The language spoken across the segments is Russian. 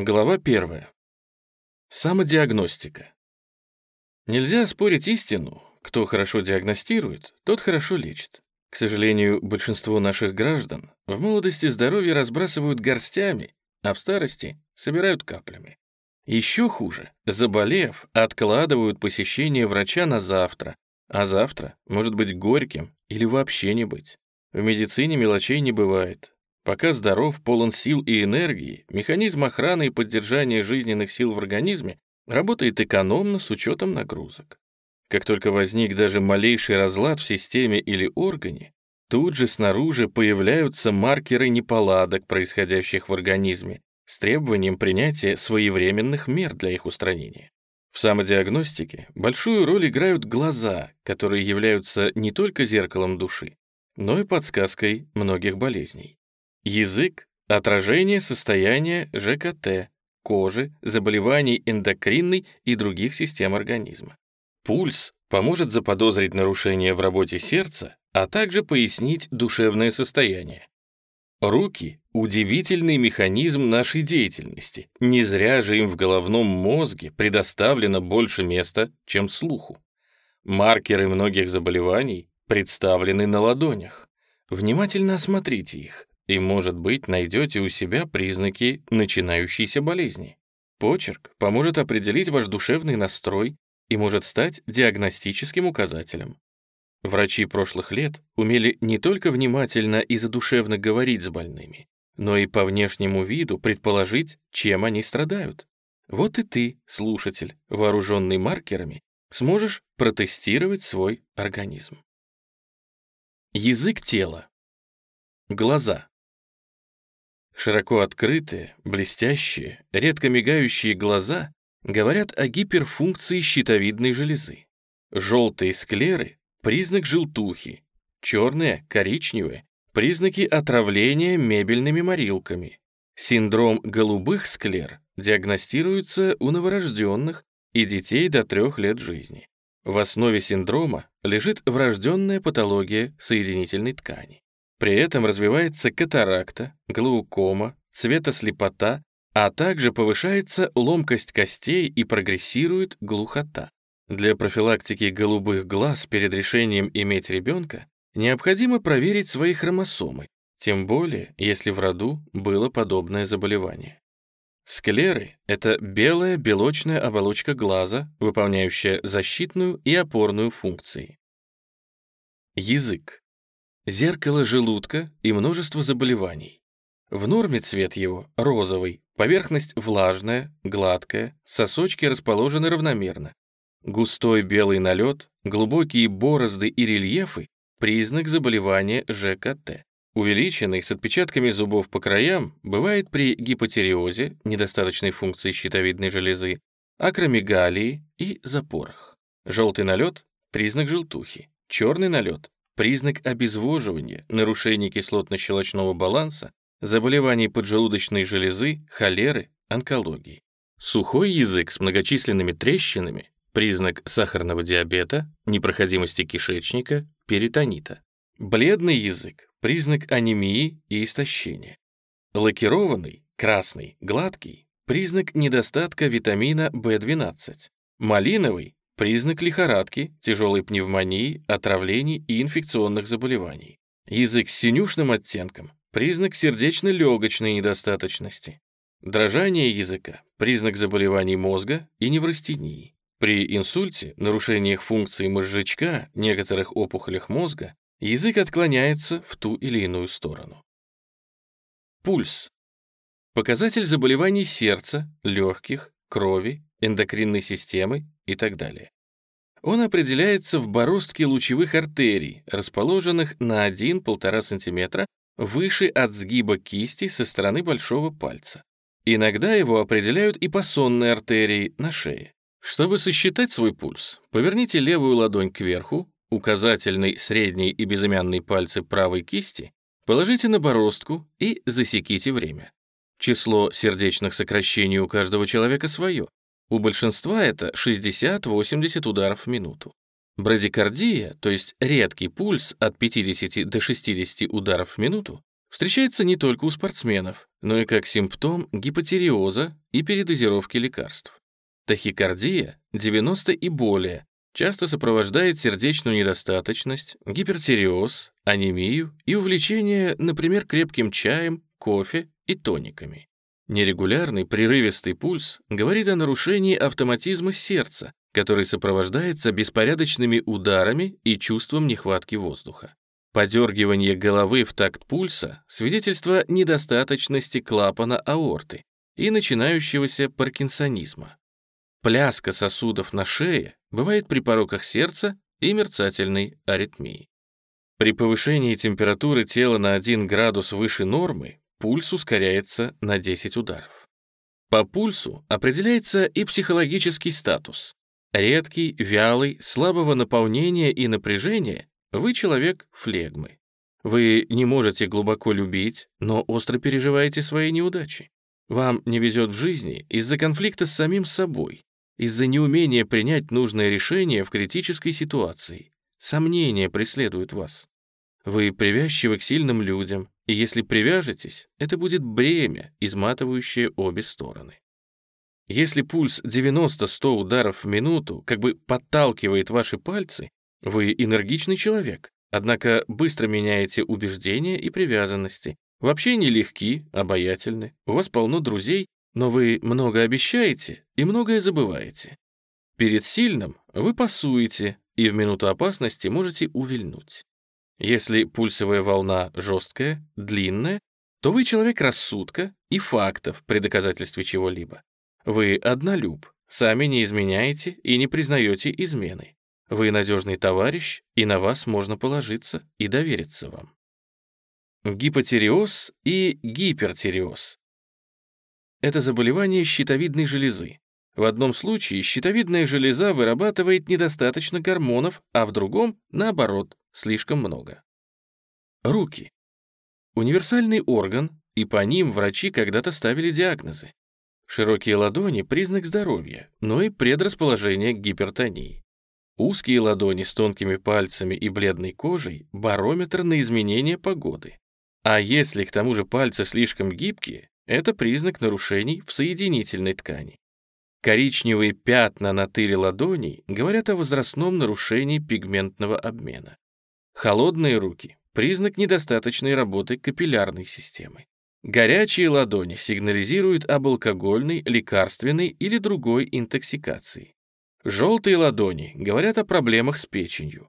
Глава 1. Самодиагностика. Нельзя спорить истину. Кто хорошо диагностирует, тот хорошо лечит. К сожалению, большинство наших граждан в молодости здоровье разбрасывают горстями, а в старости собирают каплями. Еще хуже, заболев, откладывают посещение врача на завтра, а завтра может быть горьким или вообще не быть. В медицине мелочей не бывает. Пока здоров, полон сил и энергии, механизм охраны и поддержания жизненных сил в организме работает экономно с учетом нагрузок. Как только возник даже малейший разлад в системе или органе, тут же снаружи появляются маркеры неполадок, происходящих в организме, с требованием принятия своевременных мер для их устранения. В самодиагностике большую роль играют глаза, которые являются не только зеркалом души, но и подсказкой многих болезней. Язык — отражение состояния ЖКТ, кожи, заболеваний эндокринной и других систем организма. Пульс поможет заподозрить нарушение в работе сердца, а также пояснить душевное состояние. Руки — удивительный механизм нашей деятельности. Не зря же им в головном мозге предоставлено больше места, чем слуху. Маркеры многих заболеваний представлены на ладонях. Внимательно осмотрите их и, может быть, найдете у себя признаки начинающейся болезни. Почерк поможет определить ваш душевный настрой и может стать диагностическим указателем. Врачи прошлых лет умели не только внимательно и задушевно говорить с больными, но и по внешнему виду предположить, чем они страдают. Вот и ты, слушатель, вооруженный маркерами, сможешь протестировать свой организм. Язык тела. Глаза. Широко открытые, блестящие, редко мигающие глаза говорят о гиперфункции щитовидной железы. Желтые склеры – признак желтухи, черные, коричневые – признаки отравления мебельными морилками. Синдром голубых склер диагностируется у новорожденных и детей до трех лет жизни. В основе синдрома лежит врожденная патология соединительной ткани. При этом развивается катаракта, глаукома, цветослепота, а также повышается ломкость костей и прогрессирует глухота. Для профилактики голубых глаз перед решением иметь ребенка необходимо проверить свои хромосомы, тем более, если в роду было подобное заболевание. Склеры — это белая белочная оболочка глаза, выполняющая защитную и опорную функции. Язык зеркало желудка и множество заболеваний. В норме цвет его розовый, поверхность влажная, гладкая, сосочки расположены равномерно. Густой белый налет, глубокие борозды и рельефы – признак заболевания ЖКТ. Увеличенный с отпечатками зубов по краям бывает при гипотериозе, недостаточной функции щитовидной железы, акромегалии и запорах. Желтый налет – признак желтухи. Черный налет признак обезвоживания, нарушений кислотно-щелочного баланса, заболеваний поджелудочной железы, холеры, онкологии. Сухой язык с многочисленными трещинами – признак сахарного диабета, непроходимости кишечника, перитонита. Бледный язык – признак анемии и истощения. Лакированный, красный, гладкий – признак недостатка витамина В12. Малиновый Признак лихорадки, тяжелой пневмонии, отравлений и инфекционных заболеваний. Язык с синюшным оттенком – признак сердечно-легочной недостаточности. Дрожание языка – признак заболеваний мозга и неврастении. При инсульте, нарушениях функции мозжечка, некоторых опухолях мозга, язык отклоняется в ту или иную сторону. Пульс. Показатель заболеваний сердца, легких, крови, эндокринной системы и так далее. Он определяется в бороздке лучевых артерий, расположенных на 1-1,5 см выше от сгиба кисти со стороны большого пальца. Иногда его определяют и по сонной артерии на шее. Чтобы сосчитать свой пульс, поверните левую ладонь кверху, указательный, средний и безымянный пальцы правой кисти положите на бороздку и засеките время. Число сердечных сокращений у каждого человека свое. У большинства это 60-80 ударов в минуту. Брадикардия, то есть редкий пульс от 50 до 60 ударов в минуту, встречается не только у спортсменов, но и как симптом гипотериоза и передозировки лекарств. Тахикардия 90 и более часто сопровождает сердечную недостаточность, гипертиреоз, анемию и увлечение, например, крепким чаем, кофе и тониками. Нерегулярный прерывистый пульс говорит о нарушении автоматизма сердца, который сопровождается беспорядочными ударами и чувством нехватки воздуха. Подергивание головы в такт пульса — свидетельство недостаточности клапана аорты и начинающегося паркинсонизма. Пляска сосудов на шее бывает при пороках сердца и мерцательной аритмии. При повышении температуры тела на 1 градус выше нормы пульс ускоряется на 10 ударов. По пульсу определяется и психологический статус. Редкий, вялый, слабого наполнения и напряжения вы человек флегмы. Вы не можете глубоко любить, но остро переживаете свои неудачи. Вам не везет в жизни из-за конфликта с самим собой, из-за неумения принять нужное решение в критической ситуации. Сомнения преследуют вас. Вы привязчивы к сильным людям, и если привяжетесь, это будет бремя, изматывающее обе стороны. Если пульс 90-100 ударов в минуту как бы подталкивает ваши пальцы, вы энергичный человек, однако быстро меняете убеждения и привязанности. В общении легки, обаятельны, у вас полно друзей но вы много обещаете и многое забываете. Перед сильным вы пасуете и в минуту опасности можете увильнуть. Если пульсовая волна жесткая, длинная, то вы человек рассудка и фактов при доказательстве чего-либо. Вы однолюб, сами не изменяете и не признаете измены. Вы надежный товарищ, и на вас можно положиться и довериться вам. Гипотереоз и гипертереоз это заболевание щитовидной железы. В одном случае щитовидная железа вырабатывает недостаточно гормонов, а в другом, наоборот, слишком много. Руки. Универсальный орган, и по ним врачи когда-то ставили диагнозы. Широкие ладони — признак здоровья, но и предрасположение к гипертонии. Узкие ладони с тонкими пальцами и бледной кожей — барометр на изменение погоды. А если к тому же пальцы слишком гибкие, это признак нарушений в соединительной ткани. Коричневые пятна на тыле ладоней говорят о возрастном нарушении пигментного обмена. Холодные руки — признак недостаточной работы капиллярной системы. Горячие ладони сигнализируют об алкогольной, лекарственной или другой интоксикации. Желтые ладони говорят о проблемах с печенью.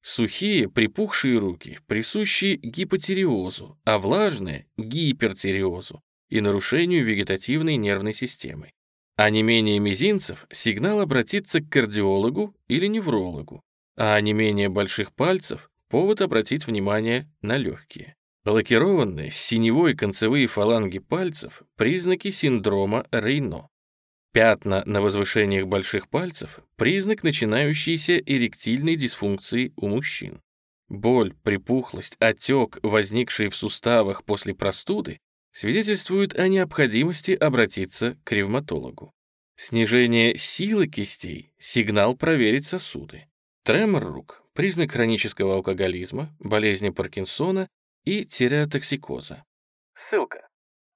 Сухие, припухшие руки присущи гипотериозу, а влажные — гипертериозу и нарушению вегетативной нервной системы. А не менее мизинцев сигнал обратиться к кардиологу или неврологу, а не менее больших пальцев — повод обратить внимание на легкие. Лакированные синевой концевые фаланги пальцев — признаки синдрома Рейно. Пятна на возвышениях больших пальцев — признак начинающейся эректильной дисфункции у мужчин. Боль, припухлость, отек, возникшие в суставах после простуды, свидетельствуют о необходимости обратиться к ревматологу. Снижение силы кистей — сигнал проверить сосуды. Тремор рук — признак хронического алкоголизма, болезни Паркинсона и тиреотоксикоза. Ссылка.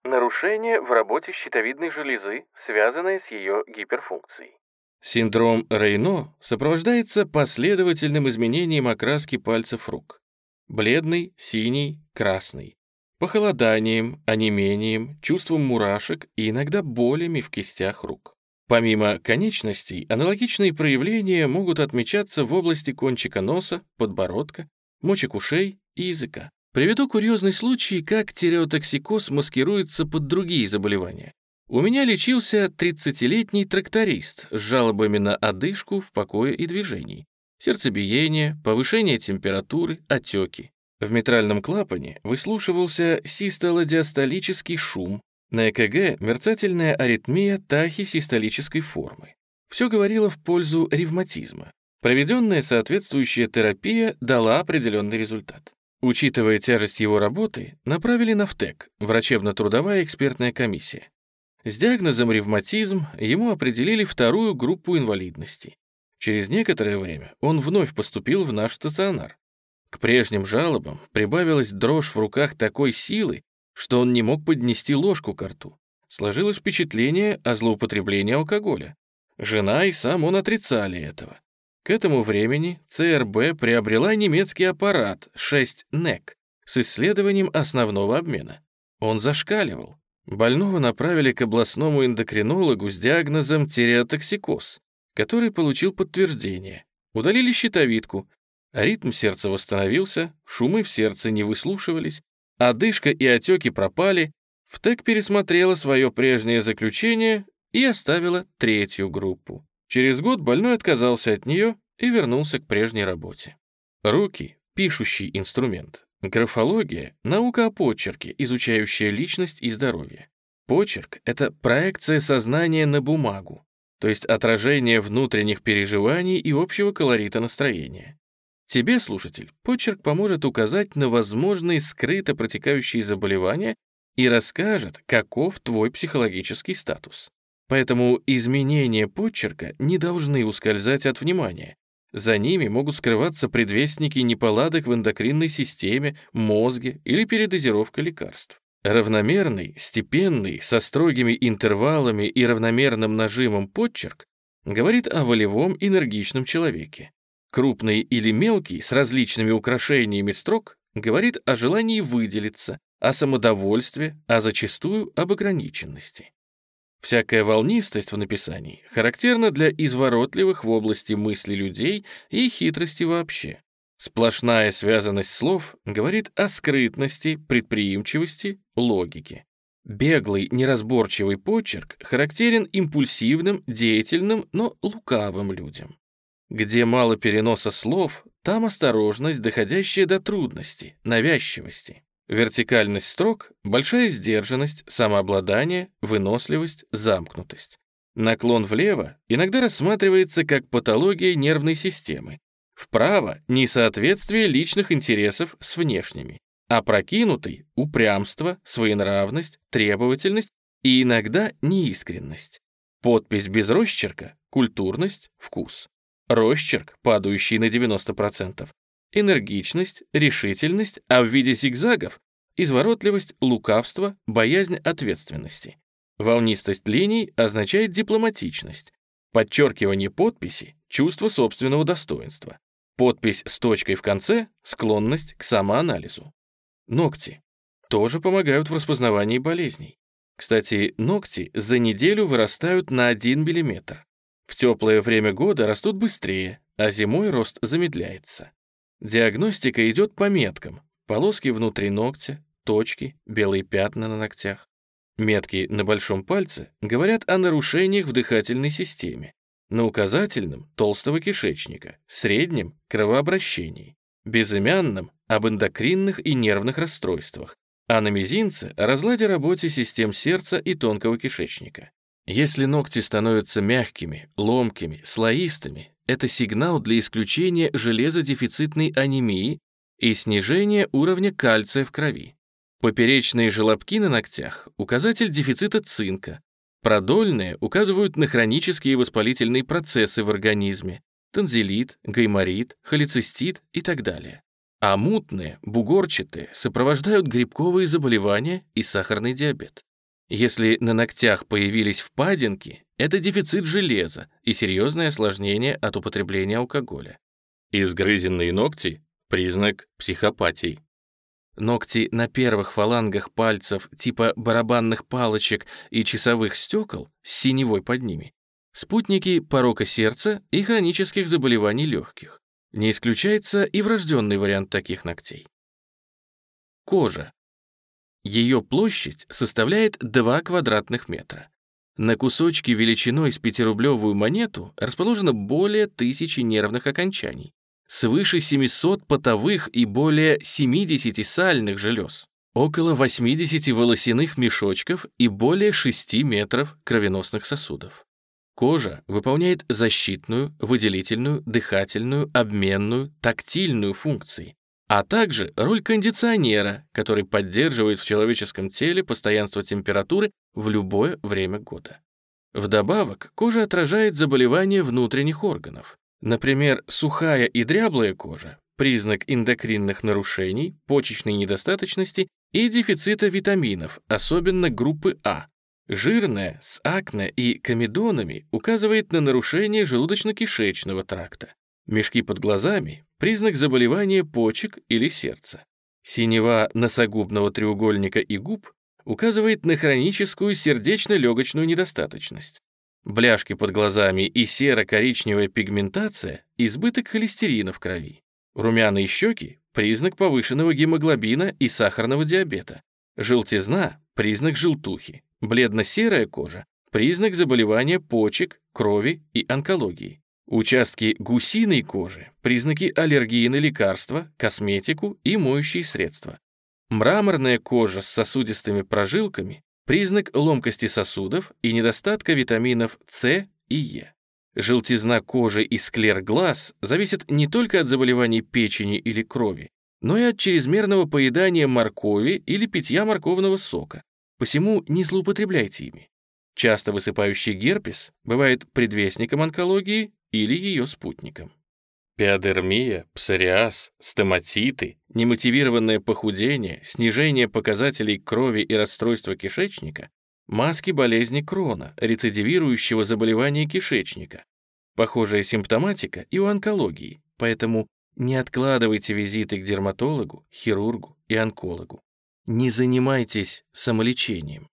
Нарушение в работе щитовидной железы, связанное с ее гиперфункцией. Синдром Рейно сопровождается последовательным изменением окраски пальцев рук. Бледный, синий, красный похолоданием, онемением, чувством мурашек и иногда болями в кистях рук. Помимо конечностей, аналогичные проявления могут отмечаться в области кончика носа, подбородка, мочек ушей и языка. Приведу курьезный случай, как тиреотоксикоз маскируется под другие заболевания. У меня лечился 30-летний тракторист с жалобами на одышку в покое и движении, сердцебиение, повышение температуры, отеки. В митральном клапане выслушивался систолодиастолический шум, на ЭКГ мерцательная аритмия тахисистолической формы. Все говорило в пользу ревматизма. Проведенная соответствующая терапия дала определенный результат. Учитывая тяжесть его работы, направили на ВТЭК, врачебно-трудовая экспертная комиссия. С диагнозом ревматизм ему определили вторую группу инвалидности. Через некоторое время он вновь поступил в наш стационар. К прежним жалобам прибавилась дрожь в руках такой силы, что он не мог поднести ложку к рту. Сложилось впечатление о злоупотреблении алкоголя. Жена и сам он отрицали этого. К этому времени ЦРБ приобрела немецкий аппарат 6 НЕК с исследованием основного обмена. Он зашкаливал. Больного направили к областному эндокринологу с диагнозом тиреотоксикоз, который получил подтверждение. Удалили щитовидку. Ритм сердца восстановился, шумы в сердце не выслушивались, одышка и отеки пропали. ВТЭК пересмотрела свое прежнее заключение и оставила третью группу. Через год больной отказался от нее и вернулся к прежней работе. Руки — пишущий инструмент. Графология — наука о почерке, изучающая личность и здоровье. Почерк — это проекция сознания на бумагу, то есть отражение внутренних переживаний и общего колорита настроения. Тебе, слушатель, почерк поможет указать на возможные скрыто протекающие заболевания и расскажет, каков твой психологический статус. Поэтому изменения почерка не должны ускользать от внимания. За ними могут скрываться предвестники неполадок в эндокринной системе, мозге или передозировка лекарств. Равномерный, степенный, со строгими интервалами и равномерным нажимом почерк говорит о волевом энергичном человеке. Крупный или мелкий, с различными украшениями строк, говорит о желании выделиться, о самодовольстве, а зачастую об ограниченности. Всякая волнистость в написании характерна для изворотливых в области мысли людей и хитрости вообще. Сплошная связанность слов говорит о скрытности, предприимчивости, логике. Беглый, неразборчивый почерк характерен импульсивным, деятельным, но лукавым людям. Где мало переноса слов, там осторожность, доходящая до трудности, навязчивости. Вертикальность строк, большая сдержанность, самообладание, выносливость, замкнутость. Наклон влево иногда рассматривается как патология нервной системы. Вправо — несоответствие личных интересов с внешними. А прокинутый — упрямство, своенравность, требовательность и иногда неискренность. Подпись без росчерка — культурность, вкус. Росчерк, падающий на 90%, энергичность, решительность, а в виде зигзагов — изворотливость, лукавство, боязнь ответственности. Волнистость линий означает дипломатичность. Подчеркивание подписи — чувство собственного достоинства. Подпись с точкой в конце — склонность к самоанализу. Ногти тоже помогают в распознавании болезней. Кстати, ногти за неделю вырастают на 1 мм. В теплое время года растут быстрее, а зимой рост замедляется. Диагностика идет по меткам. Полоски внутри ногтя, точки, белые пятна на ногтях. Метки на большом пальце говорят о нарушениях в дыхательной системе. На указательном – толстого кишечника, среднем – кровообращении, безымянном – об эндокринных и нервных расстройствах, а на мизинце – о разладе работе систем сердца и тонкого кишечника. Если ногти становятся мягкими, ломкими, слоистыми, это сигнал для исключения железодефицитной анемии и снижения уровня кальция в крови. Поперечные желобки на ногтях — указатель дефицита цинка. Продольные указывают на хронические воспалительные процессы в организме, танзелит, гайморит, холецистит и так далее. А мутные, бугорчатые сопровождают грибковые заболевания и сахарный диабет. Если на ногтях появились впадинки, это дефицит железа и серьезное осложнение от употребления алкоголя. Изгрызенные ногти — признак психопатии. Ногти на первых фалангах пальцев типа барабанных палочек и часовых стекол с синевой под ними — спутники порока сердца и хронических заболеваний легких. Не исключается и врожденный вариант таких ногтей. Кожа. Ее площадь составляет 2 квадратных метра. На кусочке величиной с пятирублевую монету расположено более тысячи нервных окончаний, свыше 700 потовых и более 70 сальных желез, около 80 волосяных мешочков и более 6 метров кровеносных сосудов. Кожа выполняет защитную, выделительную, дыхательную, обменную, тактильную функции, а также роль кондиционера, который поддерживает в человеческом теле постоянство температуры в любое время года. Вдобавок, кожа отражает заболевания внутренних органов. Например, сухая и дряблая кожа признак эндокринных нарушений, почечной недостаточности и дефицита витаминов, особенно группы А. Жирная с акне и комедонами указывает на нарушение желудочно-кишечного тракта. Мешки под глазами – признак заболевания почек или сердца. Синева носогубного треугольника и губ указывает на хроническую сердечно-легочную недостаточность. Бляшки под глазами и серо-коричневая пигментация – избыток холестерина в крови. Румяные щеки – признак повышенного гемоглобина и сахарного диабета. Желтизна – признак желтухи. Бледно-серая кожа – признак заболевания почек, крови и онкологии. Участки гусиной кожи – признаки аллергии на лекарства, косметику и моющие средства. Мраморная кожа с сосудистыми прожилками – признак ломкости сосудов и недостатка витаминов С и Е. Желтизна кожи и склер глаз зависит не только от заболеваний печени или крови, но и от чрезмерного поедания моркови или питья морковного сока. Посему не злоупотребляйте ими. Часто высыпающий герпес бывает предвестником онкологии или ее спутником. Пиодермия, псориаз, стоматиты, немотивированное похудение, снижение показателей крови и расстройство кишечника – маски болезни Крона, рецидивирующего заболевания кишечника. Похожая симптоматика и у онкологии, поэтому не откладывайте визиты к дерматологу, хирургу и онкологу. Не занимайтесь самолечением.